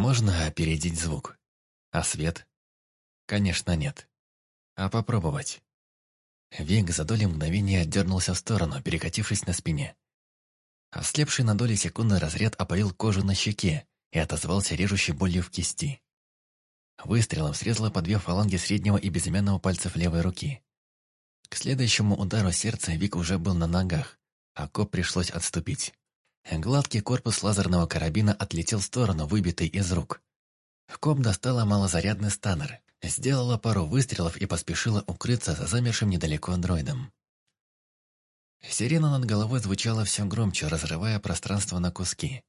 Можно опередить звук. А свет? Конечно, нет. А попробовать? Вик за доли мгновения дернулся в сторону, перекатившись на спине. Ослепший на доли секунды разряд опалил кожу на щеке и отозвался режущей болью в кисти. Выстрелом срезало по две фаланги среднего и безымянного пальцев левой руки. К следующему удару сердца Вик уже был на ногах, а коп пришлось отступить. Гладкий корпус лазерного карабина отлетел в сторону, выбитый из рук. Коп достала малозарядный станнер, сделала пару выстрелов и поспешила укрыться за замершим недалеко дроидом. Сирена над головой звучала все громче, разрывая пространство на куски.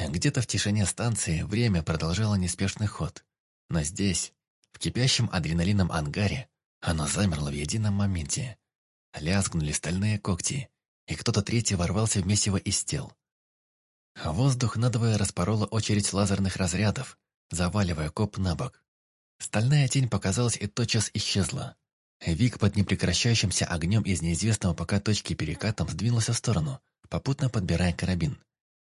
Где-то в тишине станции время продолжало неспешный ход. Но здесь, в кипящем адреналином ангаре, оно замерло в едином моменте. Лязгнули стальные когти, и кто-то третий ворвался в месиво из тел. Воздух надвое распорола очередь лазерных разрядов, заваливая коп на бок. Стальная тень показалась и тотчас исчезла. Вик под непрекращающимся огнем из неизвестного пока точки перекатом сдвинулся в сторону, попутно подбирая карабин.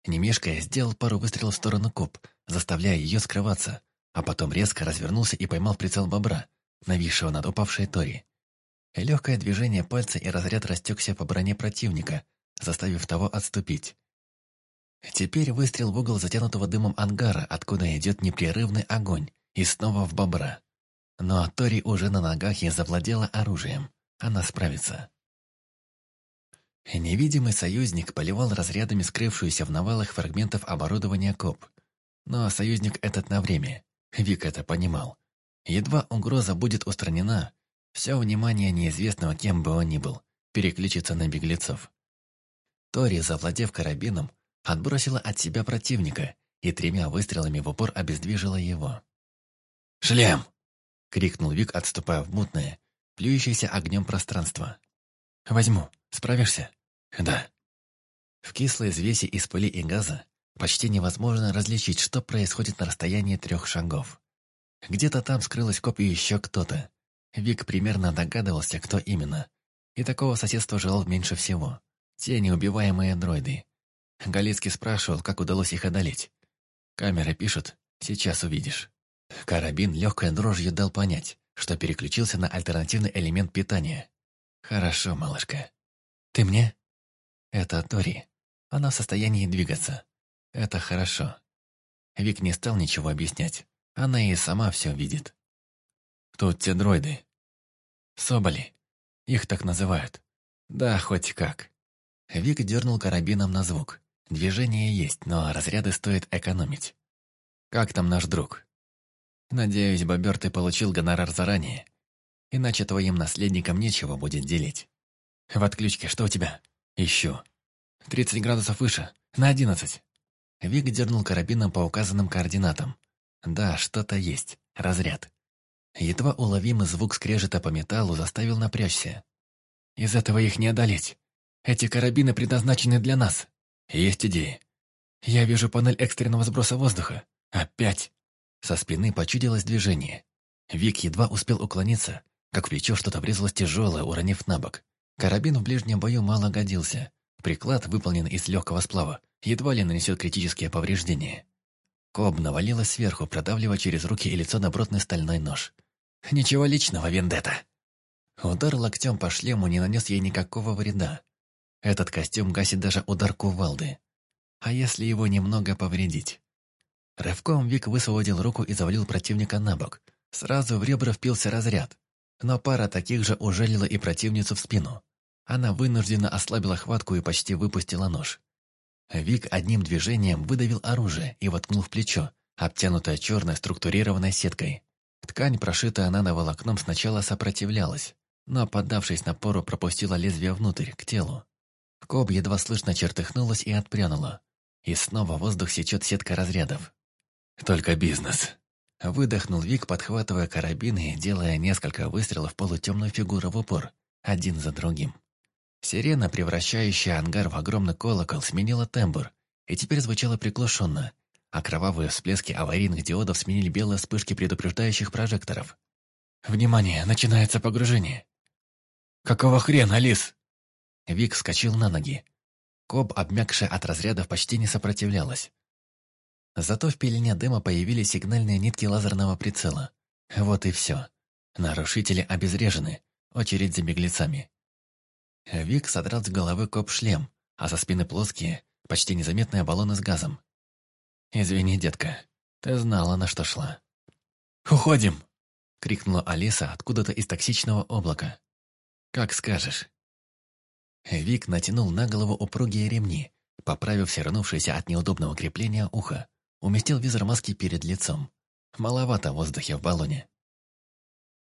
Немешкая сделал пару выстрелов в сторону коп, заставляя ее скрываться, а потом резко развернулся и поймал прицел бобра, нависшего над упавшей Тори. Легкое движение пальца и разряд растекся по броне противника, заставив того отступить. Теперь выстрел в угол затянутого дымом ангара, откуда идет непрерывный огонь, и снова в бобра. Но Тори уже на ногах и завладела оружием. Она справится. Невидимый союзник поливал разрядами скрывшуюся в навалах фрагментов оборудования КОП. Но союзник этот на время. Вик это понимал. Едва угроза будет устранена, все внимание неизвестного, кем бы он ни был, переключится на беглецов. Тори, завладев карабином, отбросила от себя противника и тремя выстрелами в упор обездвижила его. «Шлем!» — крикнул Вик, отступая в мутное, плюющееся огнем пространство. «Возьму. Справишься?» «Да». В кислой взвеси из пыли и газа почти невозможно различить, что происходит на расстоянии трех шагов. Где-то там скрылась копия еще кто-то, Вик примерно догадывался, кто именно. И такого соседства желал меньше всего. Те неубиваемые дроиды. Галицкий спрашивал, как удалось их одолеть. Камеры пишут, сейчас увидишь. Карабин легкой дрожью дал понять, что переключился на альтернативный элемент питания. «Хорошо, малышка. Ты мне?» «Это Тори. Она в состоянии двигаться. Это хорошо». Вик не стал ничего объяснять. Она и сама все видит. Тут те дроиды. Соболи. Их так называют. Да, хоть как. Вик дернул карабином на звук. Движение есть, но разряды стоит экономить. Как там наш друг? Надеюсь, бобер, ты получил гонорар заранее. Иначе твоим наследникам нечего будет делить. В отключке что у тебя? Ищу. 30 градусов выше. На 11. Вик дернул карабином по указанным координатам. Да, что-то есть. Разряд. Едва уловимый звук скрежета по металлу заставил напрячься. «Из этого их не одолеть. Эти карабины предназначены для нас. Есть идеи. Я вижу панель экстренного сброса воздуха. Опять!» Со спины почудилось движение. Вик едва успел уклониться, как в плечо что-то врезалось тяжелое, уронив на бок. Карабин в ближнем бою мало годился. Приклад, выполнен из легкого сплава, едва ли нанесет критические повреждения. Коб навалилась сверху, продавливая через руки и лицо добротный стальной нож. Ничего личного, Вендетта. Удар локтем по шлему не нанес ей никакого вреда. Этот костюм гасит даже удар кувалды. А если его немного повредить? Рывком Вик высвободил руку и завалил противника на бок. Сразу в ребра впился разряд. Но пара таких же ужалила и противницу в спину. Она вынужденно ослабила хватку и почти выпустила нож. Вик одним движением выдавил оружие и воткнул в плечо, обтянутое черной структурированной сеткой. Ткань, прошитая нановолокном, сначала сопротивлялась, но, поддавшись напору, пропустила лезвие внутрь, к телу. Коб едва слышно чертыхнулась и отпрянула. И снова воздух сечет сетка разрядов. «Только бизнес», — выдохнул Вик, подхватывая карабины и делая несколько выстрелов в полутемную фигуру в упор, один за другим. Сирена, превращающая ангар в огромный колокол, сменила тембр и теперь звучала приглушенно, а кровавые всплески аварийных диодов сменили белые вспышки предупреждающих прожекторов. «Внимание! Начинается погружение!» «Какого хрена, Алис?» Вик вскочил на ноги. Коб, обмякшая от разрядов, почти не сопротивлялась. Зато в пелене дыма появились сигнальные нитки лазерного прицела. Вот и все. Нарушители обезврежены. Очередь за беглецами. Вик содрал с головы коп-шлем, а со спины плоские, почти незаметные баллоны с газом. «Извини, детка, ты знала, на что шла». «Уходим!» — крикнула Алиса откуда-то из токсичного облака. «Как скажешь». Вик натянул на голову упругие ремни, поправив вернувшееся от неудобного крепления ухо, уместил визор маски перед лицом. Маловато воздуха в баллоне.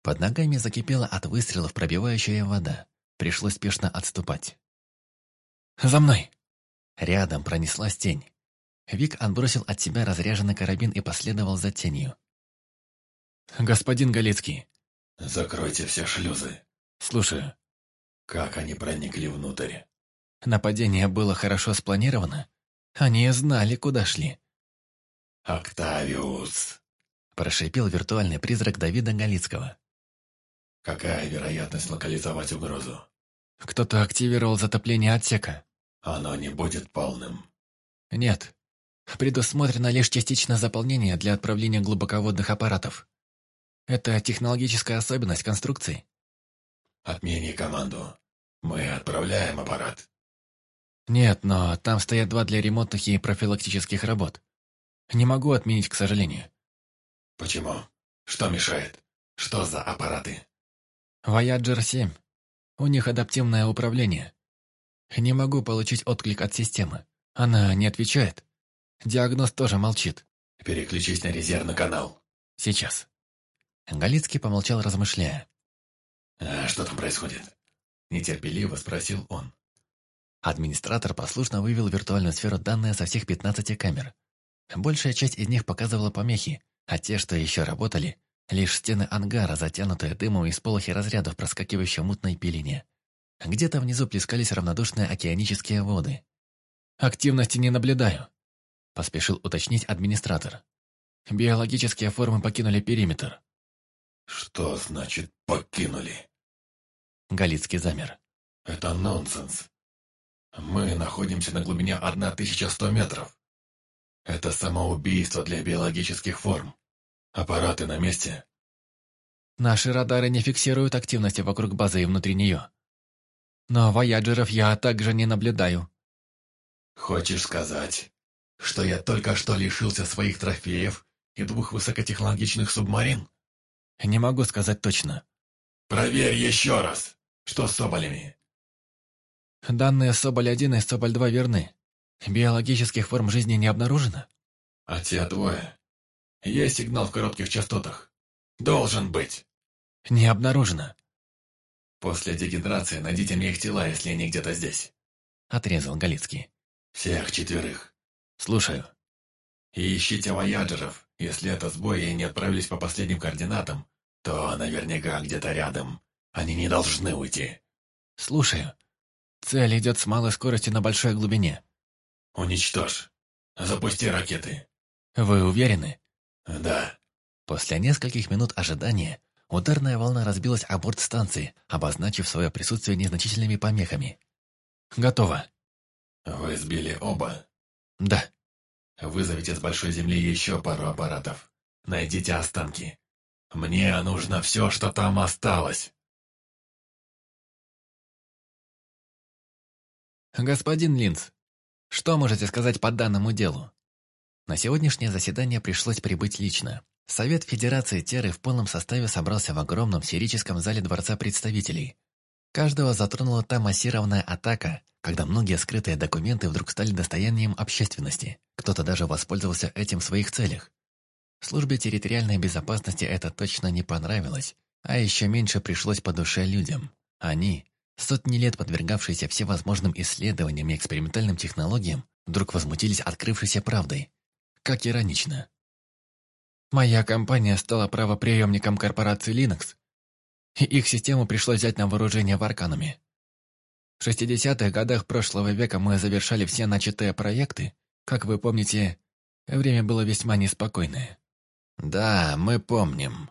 Под ногами закипела от выстрелов пробивающая вода. Пришлось спешно отступать. «За мной!» Рядом пронеслась тень. Вик отбросил от себя разряженный карабин и последовал за тенью. «Господин Галицкий!» «Закройте все шлюзы!» «Слушаю». «Как они проникли внутрь?» «Нападение было хорошо спланировано. Они знали, куда шли». «Октавиус!» Прошипел виртуальный призрак Давида Галицкого. «Какая вероятность локализовать угрозу?» «Кто-то активировал затопление отсека». «Оно не будет полным». «Нет. Предусмотрено лишь частичное заполнение для отправления глубоководных аппаратов. Это технологическая особенность конструкции». «Отмени команду. Мы отправляем аппарат». «Нет, но там стоят два для ремонтных и профилактических работ. Не могу отменить, к сожалению». «Почему? Что мешает? Что за аппараты?» Voyager 7. У них адаптивное управление. Не могу получить отклик от системы. Она не отвечает. Диагноз тоже молчит. Переключись на резервный канал. Сейчас. Галицкий помолчал, размышляя. «А что там происходит?» Нетерпеливо спросил он. Администратор послушно вывел в виртуальную сферу данные со всех 15 камер. Большая часть из них показывала помехи, а те, что еще работали, Лишь стены ангара, затянутые дымом из полохи разрядов, проскакивающей мутной пелене. Где-то внизу плескались равнодушные океанические воды. «Активности не наблюдаю», — поспешил уточнить администратор. «Биологические формы покинули периметр». «Что значит «покинули»?» Галицкий замер. «Это нонсенс. Мы находимся на глубине 1100 метров. Это самоубийство для биологических форм. Аппараты на месте? Наши радары не фиксируют активности вокруг базы и внутри нее. Но вояджеров я также не наблюдаю. Хочешь сказать, что я только что лишился своих трофеев и двух высокотехнологичных субмарин? Не могу сказать точно. Проверь еще раз, что с Соболями. Данные Соболь-1 и Соболь-2 верны. Биологических форм жизни не обнаружено. А те двое есть сигнал в коротких частотах. Должен быть. Не обнаружено. После дегенерации найдите мне их тела, если они где-то здесь. Отрезал Галицкий. Всех четверых. Слушаю. И ищите вояджеров. Если это сбой и они отправились по последним координатам, то наверняка где-то рядом. Они не должны уйти. Слушаю. Цель идет с малой скоростью на большой глубине. Уничтожь. Запусти ракеты. Вы уверены? «Да». После нескольких минут ожидания ударная волна разбилась о борт станции, обозначив свое присутствие незначительными помехами. «Готово». «Вы сбили оба?» «Да». «Вызовите с Большой Земли еще пару аппаратов. Найдите останки. Мне нужно все, что там осталось». «Господин Линц, что можете сказать по данному делу?» На сегодняшнее заседание пришлось прибыть лично. Совет Федерации Теры в полном составе собрался в огромном сирическом зале Дворца представителей. Каждого затронула та массированная атака, когда многие скрытые документы вдруг стали достоянием общественности. Кто-то даже воспользовался этим в своих целях. Службе территориальной безопасности это точно не понравилось, а еще меньше пришлось по душе людям. Они, сотни лет подвергавшиеся всевозможным исследованиям и экспериментальным технологиям, вдруг возмутились открывшейся правдой. Как иронично. Моя компания стала правоприемником корпорации Linux, их систему пришлось взять на вооружение в Аркануме. В 60-х годах прошлого века мы завершали все начатые проекты. Как вы помните, время было весьма неспокойное. Да, мы помним.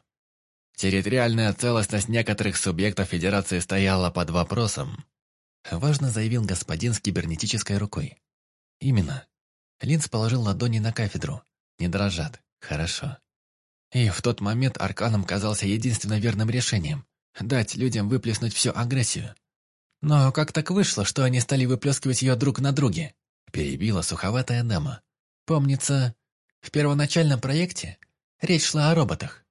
Территориальная целостность некоторых субъектов Федерации стояла под вопросом. Важно заявил господин с кибернетической рукой. Именно. Линц положил ладони на кафедру, не дрожат. Хорошо. И в тот момент Арканом казался единственно верным решением – дать людям выплеснуть всю агрессию. Но как так вышло, что они стали выплескивать ее друг на друге? Перебила суховатая дама. Помнится, в первоначальном проекте речь шла о роботах.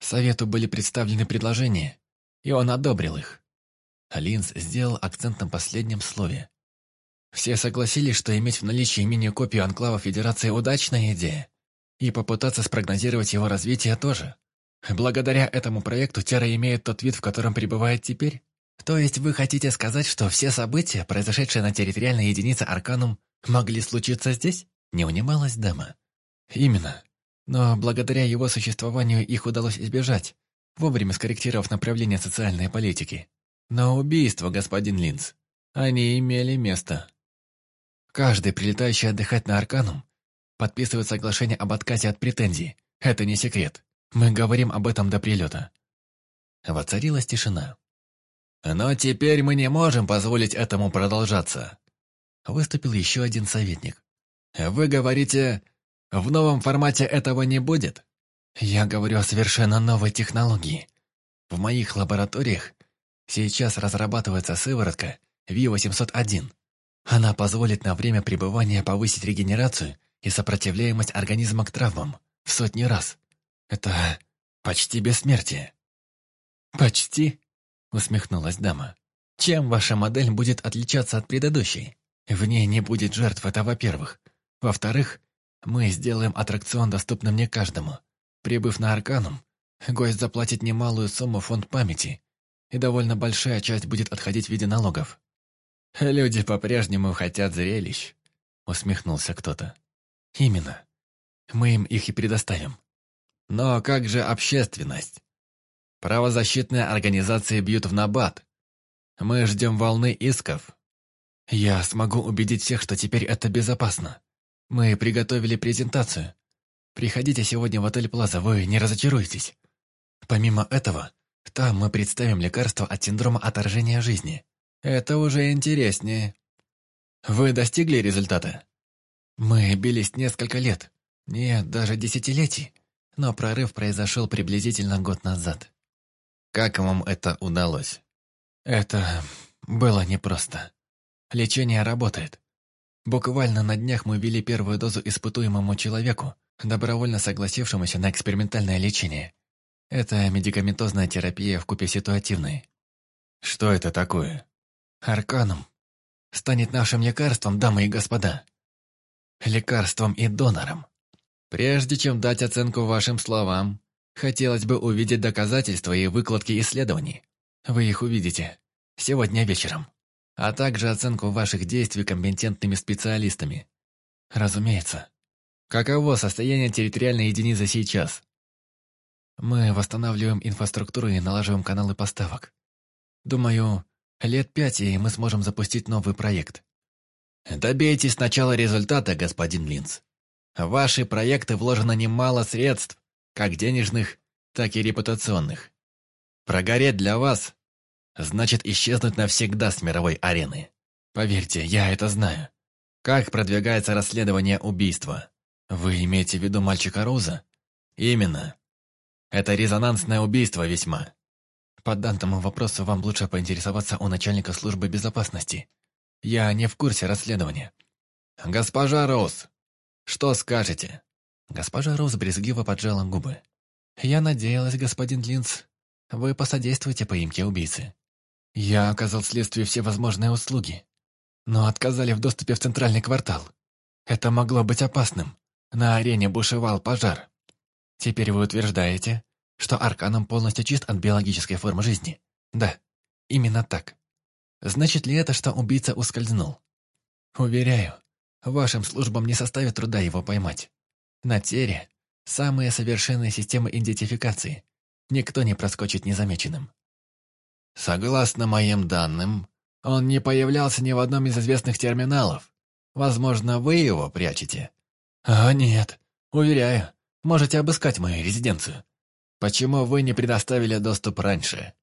Совету были представлены предложения, и он одобрил их. Линз сделал акцент на последнем слове. Все согласились, что иметь в наличии мини-копию анклава Федерации – удачная идея, и попытаться спрогнозировать его развитие тоже. Благодаря этому проекту Терра имеет тот вид, в котором пребывает теперь. То есть вы хотите сказать, что все события, произошедшие на территориальной единице Арканум, могли случиться здесь? Не унималась дама. Именно. Но благодаря его существованию их удалось избежать, вовремя скорректировав направление социальной политики. Но убийство, господин Линц, они имели место. Каждый, прилетающий отдыхать на Арканум, подписывает соглашение об отказе от претензий. Это не секрет. Мы говорим об этом до прилета. Воцарилась тишина. «Но теперь мы не можем позволить этому продолжаться», выступил еще один советник. «Вы говорите, в новом формате этого не будет?» «Я говорю о совершенно новой технологии. В моих лабораториях сейчас разрабатывается сыворотка Ви-801. Она позволит на время пребывания повысить регенерацию и сопротивляемость организма к травмам в сотни раз. Это почти бессмертие». «Почти?» — усмехнулась дама. «Чем ваша модель будет отличаться от предыдущей? В ней не будет жертв, это во-первых. Во-вторых, мы сделаем аттракцион доступным не каждому. Прибыв на Арканум, гость заплатит немалую сумму фонд памяти, и довольно большая часть будет отходить в виде налогов. «Люди по-прежнему хотят зрелищ», — усмехнулся кто-то. «Именно. Мы им их и предоставим. Но как же общественность? Правозащитные организации бьют в набат. Мы ждем волны исков. Я смогу убедить всех, что теперь это безопасно. Мы приготовили презентацию. Приходите сегодня в отель Плаза, вы не разочаруетесь. Помимо этого, там мы представим лекарство от синдрома отторжения жизни. Это уже интереснее. Вы достигли результата? Мы бились несколько лет. Нет, даже десятилетий. Но прорыв произошел приблизительно год назад. Как вам это удалось? Это было непросто. Лечение работает. Буквально на днях мы ввели первую дозу испытуемому человеку, добровольно согласившемуся на экспериментальное лечение. Это медикаментозная терапия в купе ситуативной. Что это такое? Арканум. Станет нашим лекарством, дамы и господа. Лекарством и донором. Прежде чем дать оценку вашим словам, Хотелось бы увидеть доказательства и выкладки исследований. Вы их увидите. Сегодня вечером. А также оценку ваших действий компетентными специалистами. Разумеется. Каково состояние территориальной единицы сейчас? Мы восстанавливаем инфраструктуру и налаживаем каналы поставок. Думаю, лет пять, и мы сможем запустить новый проект. Добейтесь сначала результата, господин Линц. В ваши проекты вложено немало средств, как денежных, так и репутационных. Прогореть для вас значит исчезнуть навсегда с мировой арены. Поверьте, я это знаю. Как продвигается расследование убийства? Вы имеете в виду мальчика Роза? Именно. Это резонансное убийство весьма. По данному вопросу вам лучше поинтересоваться у начальника службы безопасности. Я не в курсе расследования. Госпожа Роуз, что скажете? Госпожа Роуз брезгливо поджала губы. «Я надеялась, господин Линц, вы посодействуете поимке убийцы. Я оказал следствию все возможные услуги, но отказали в доступе в центральный квартал. Это могло быть опасным. На арене бушевал пожар. Теперь вы утверждаете, что Арканом полностью чист от биологической формы жизни? Да, именно так. Значит ли это, что убийца ускользнул? Уверяю, вашим службам не составит труда его поймать. На Тере самые совершенные системы идентификации. Никто не проскочит незамеченным. Согласно моим данным, он не появлялся ни в одном из известных терминалов. Возможно, вы его прячете? А нет, уверяю, можете обыскать мою резиденцию. Почему вы не предоставили доступ раньше?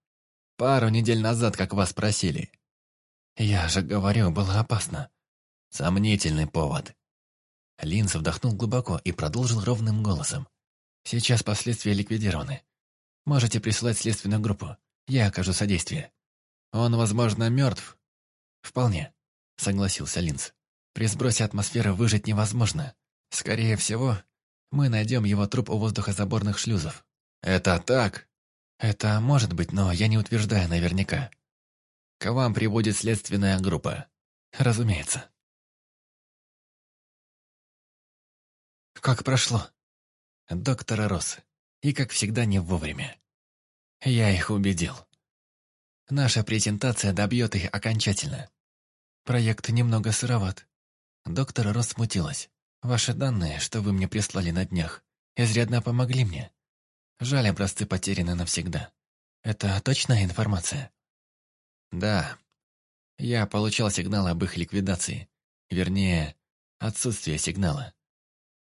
Пару недель назад, как вас просили. Я же говорю, было опасно. Сомнительный повод. Линз вдохнул глубоко и продолжил ровным голосом. «Сейчас последствия ликвидированы. Можете присылать следственную группу. Я окажу содействие. Он, возможно, мертв?» «Вполне», — согласился Линз. «При сбросе атмосферы выжить невозможно. Скорее всего, мы найдем его труп у воздухозаборных шлюзов». «Это так?» «Это может быть, но я не утверждаю наверняка. К вам прибудет следственная группа. Разумеется». «Как прошло?» «Доктора Росс. И, как всегда, не вовремя. Я их убедил. Наша презентация добьет их окончательно. Проект немного сыроват. Доктор Росс смутилась. Ваши данные, что вы мне прислали на днях, изрядно помогли мне. Жаль, образцы потеряны навсегда. Это точная информация? Да. Я получал сигнал об их ликвидации. Вернее, отсутствие сигнала.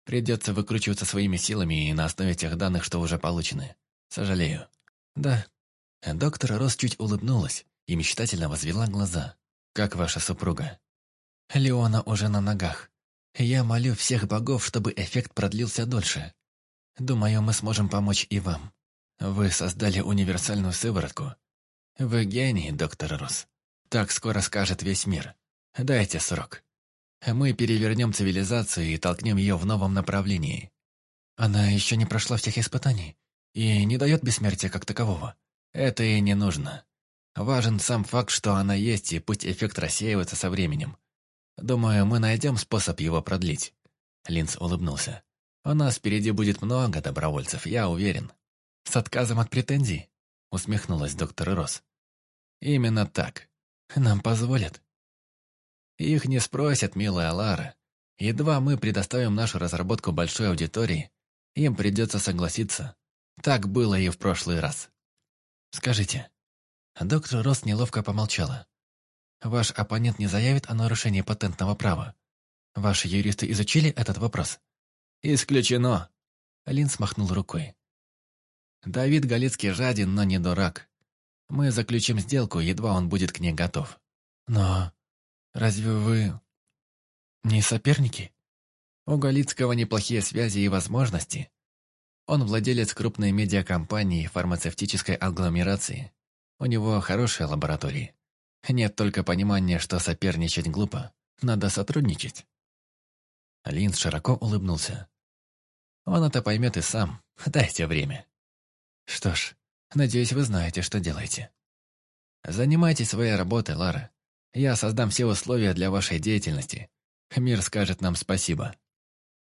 Придется выкручиваться своими силами и на основе тех данных, что уже получены. Сожалею. Да. Доктор Рос чуть улыбнулась и мечтательно возвела глаза. Как ваша супруга? Леона уже на ногах. Я молю всех богов, чтобы эффект продлился дольше. Думаю, мы сможем помочь и вам. Вы создали универсальную сыворотку. Вы гений, доктор Рос. Так скоро скажет весь мир. Дайте срок. Мы перевернем цивилизацию и толкнем ее в новом направлении. Она еще не прошла всех испытаний и не дает бессмертия как такового. Это и не нужно. Важен сам факт, что она есть, и пусть эффект рассеивается со временем. Думаю, мы найдем способ его продлить. Линц улыбнулся. У нас впереди будет много добровольцев, я уверен. С отказом от претензий? Усмехнулась доктор Росс. Именно так. Нам позволят. Их не спросят, милая Лара. Едва мы предоставим нашу разработку большой аудитории, им придется согласиться. Так было и в прошлый раз. Скажите. Доктор Росс неловко помолчала. Ваш оппонент не заявит о нарушении патентного права. Ваши юристы изучили этот вопрос? «Исключено!» Лин смахнул рукой. «Давид Галицкий жаден, но не дурак. Мы заключим сделку, едва он будет к ней готов. Но разве вы не соперники? У Галицкого неплохие связи и возможности. Он владелец крупной медиакомпании фармацевтической агломерации. У него хорошие лаборатории. Нет только понимания, что соперничать глупо. Надо сотрудничать. Линз широко улыбнулся. Он это поймет и сам. Дайте время. Что ж, надеюсь, вы знаете, что делаете. Занимайтесь своей работой, Лара. Я создам все условия для вашей деятельности. Мир скажет нам спасибо.